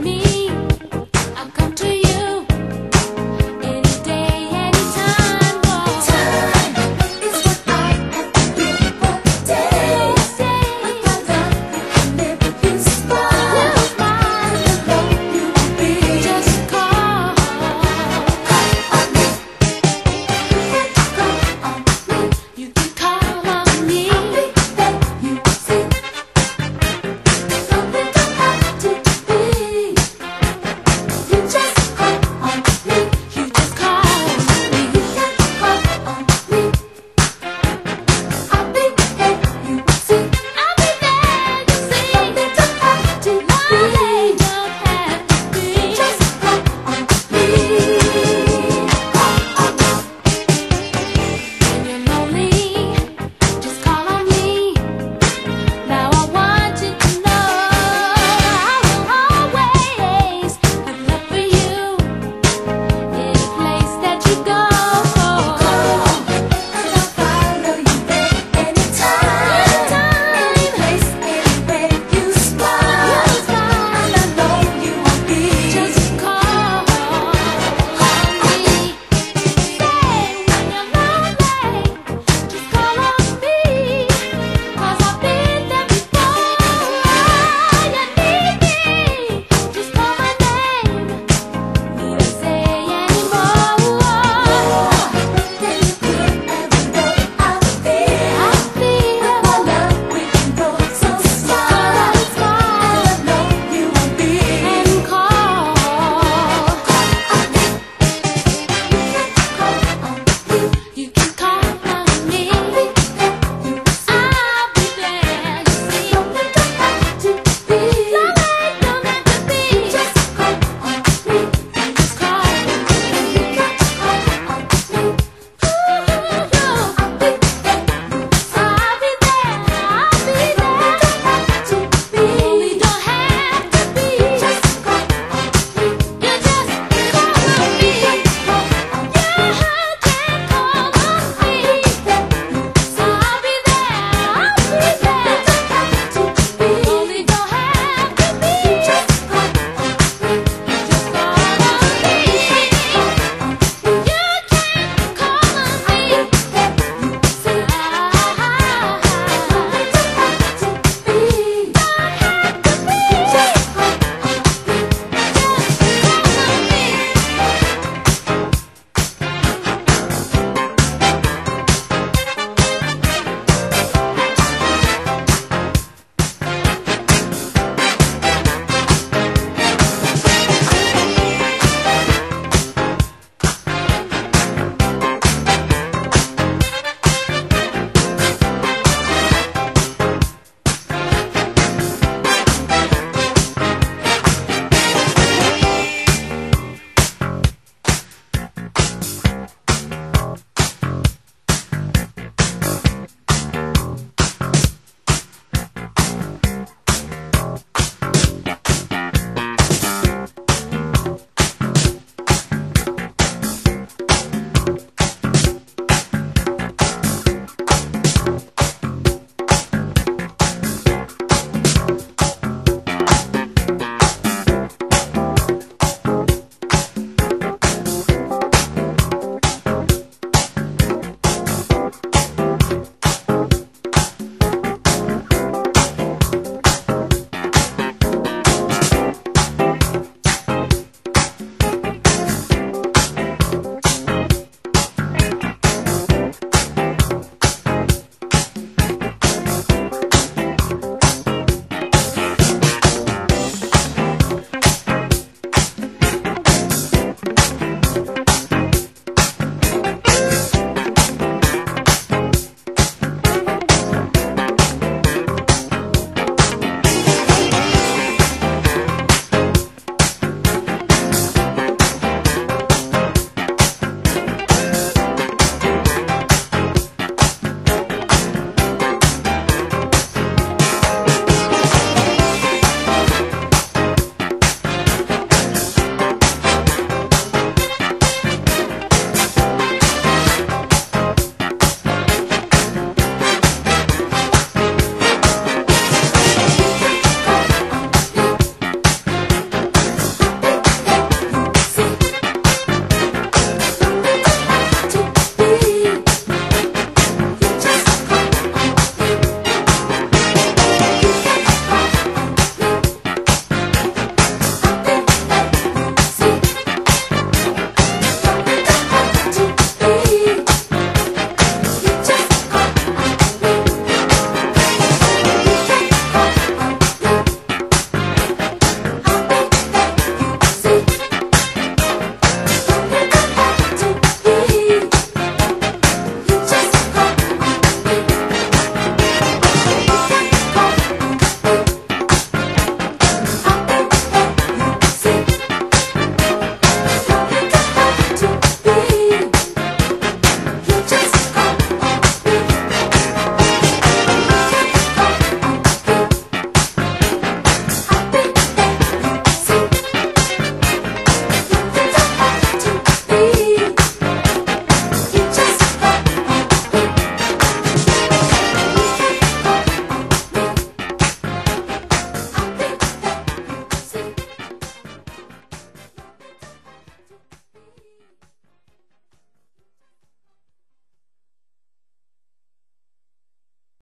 me.